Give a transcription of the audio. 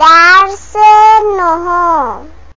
درس نهم.